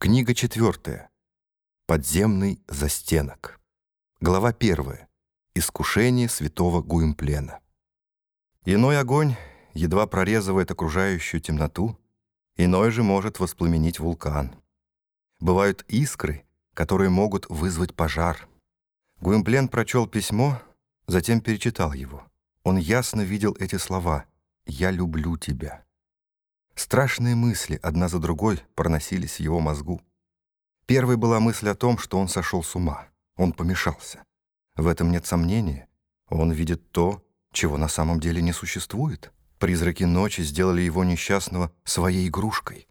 Книга четвертая. Подземный застенок. Глава первая. Искушение святого Гуимплена. Иной огонь едва прорезывает окружающую темноту, иной же может воспламенить вулкан. Бывают искры, которые могут вызвать пожар. Гуимплен прочел письмо, затем перечитал его. Он ясно видел эти слова «Я люблю тебя». Страшные мысли одна за другой проносились в его мозгу. Первой была мысль о том, что он сошел с ума, он помешался. В этом нет сомнения. Он видит то, чего на самом деле не существует. Призраки ночи сделали его несчастного своей игрушкой.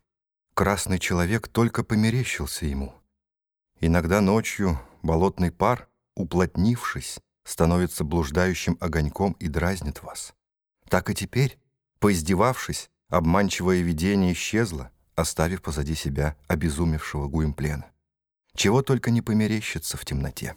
Красный человек только померещился ему. Иногда ночью болотный пар, уплотнившись, становится блуждающим огоньком и дразнит вас. Так и теперь, поиздевавшись, Обманчивое видение исчезло, оставив позади себя обезумевшего Гуимплена. Чего только не померещится в темноте.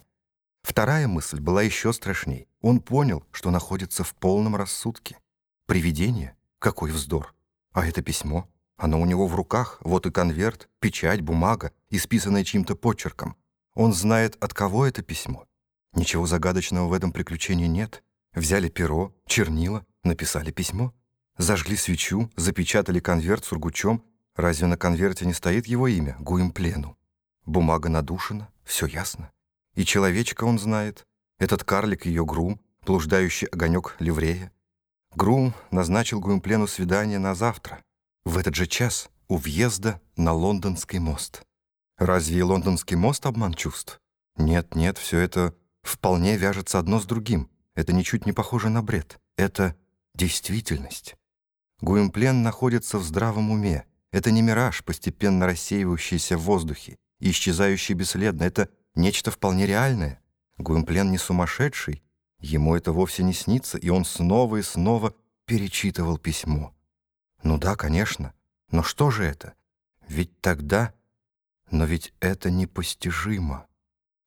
Вторая мысль была еще страшней. Он понял, что находится в полном рассудке. Привидение? Какой вздор! А это письмо? Оно у него в руках, вот и конверт, печать, бумага, исписанная чьим-то почерком. Он знает, от кого это письмо. Ничего загадочного в этом приключении нет. Взяли перо, чернила, написали письмо. Зажгли свечу, запечатали конверт сургучом. Разве на конверте не стоит его имя, Гуимплену? Бумага надушена, все ясно. И человечка он знает. Этот карлик ее грум, блуждающий огонек ливрея. Грум назначил Гуимплену свидание на завтра, в этот же час, у въезда на Лондонский мост. Разве и Лондонский мост обман чувств? Нет, нет, все это вполне вяжется одно с другим. Это ничуть не похоже на бред. Это действительность. Гуимплен находится в здравом уме. Это не мираж, постепенно рассеивающийся в воздухе и исчезающий бесследно. Это нечто вполне реальное. Гуимплен не сумасшедший. Ему это вовсе не снится, и он снова и снова перечитывал письмо. Ну да, конечно. Но что же это? Ведь тогда... Но ведь это непостижимо.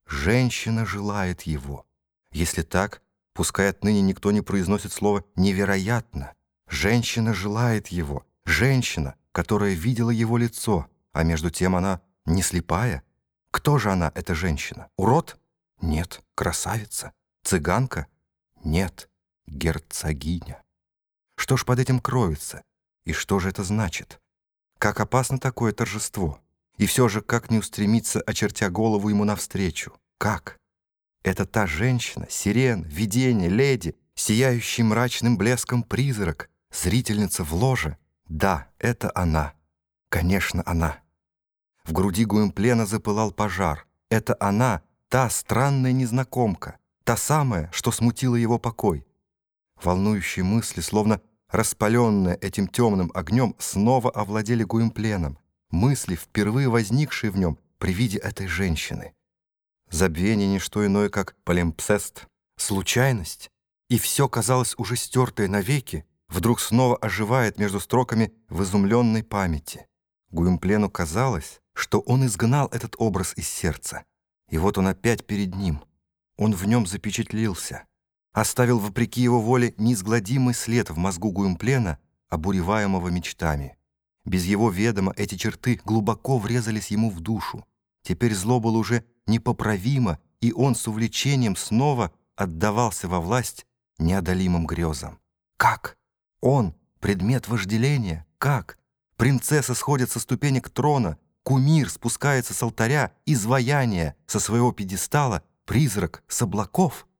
Женщина желает его. Если так, пускай отныне никто не произносит слово «невероятно». Женщина желает его, женщина, которая видела его лицо, а между тем она не слепая. Кто же она, эта женщина? Урод? Нет. Красавица? Цыганка? Нет. Герцогиня. Что ж под этим кроется? И что же это значит? Как опасно такое торжество? И все же, как не устремиться, очертя голову ему навстречу? Как? Это та женщина, сирен, видение, леди, сияющий мрачным блеском призрак, Зрительница в ложе? Да, это она. Конечно, она. В груди Гуимплена запылал пожар. Это она, та странная незнакомка, та самая, что смутила его покой. Волнующие мысли, словно распаленные этим темным огнем, снова овладели Гуимпленом. Мысли, впервые возникшие в нем при виде этой женщины. Забвение — не что иное, как полимпсест, случайность, и все казалось уже стертое навеки, вдруг снова оживает между строками в изумленной памяти. Гуимплену казалось, что он изгнал этот образ из сердца. И вот он опять перед ним. Он в нем запечатлился. Оставил, вопреки его воле, неизгладимый след в мозгу Гуимплена, обуреваемого мечтами. Без его ведома эти черты глубоко врезались ему в душу. Теперь зло было уже непоправимо, и он с увлечением снова отдавался во власть неодолимым грезам. Как? Он — предмет вожделения. Как? Принцесса сходит со ступенек трона, кумир спускается с алтаря, изваяние со своего пьедестала, призрак с облаков.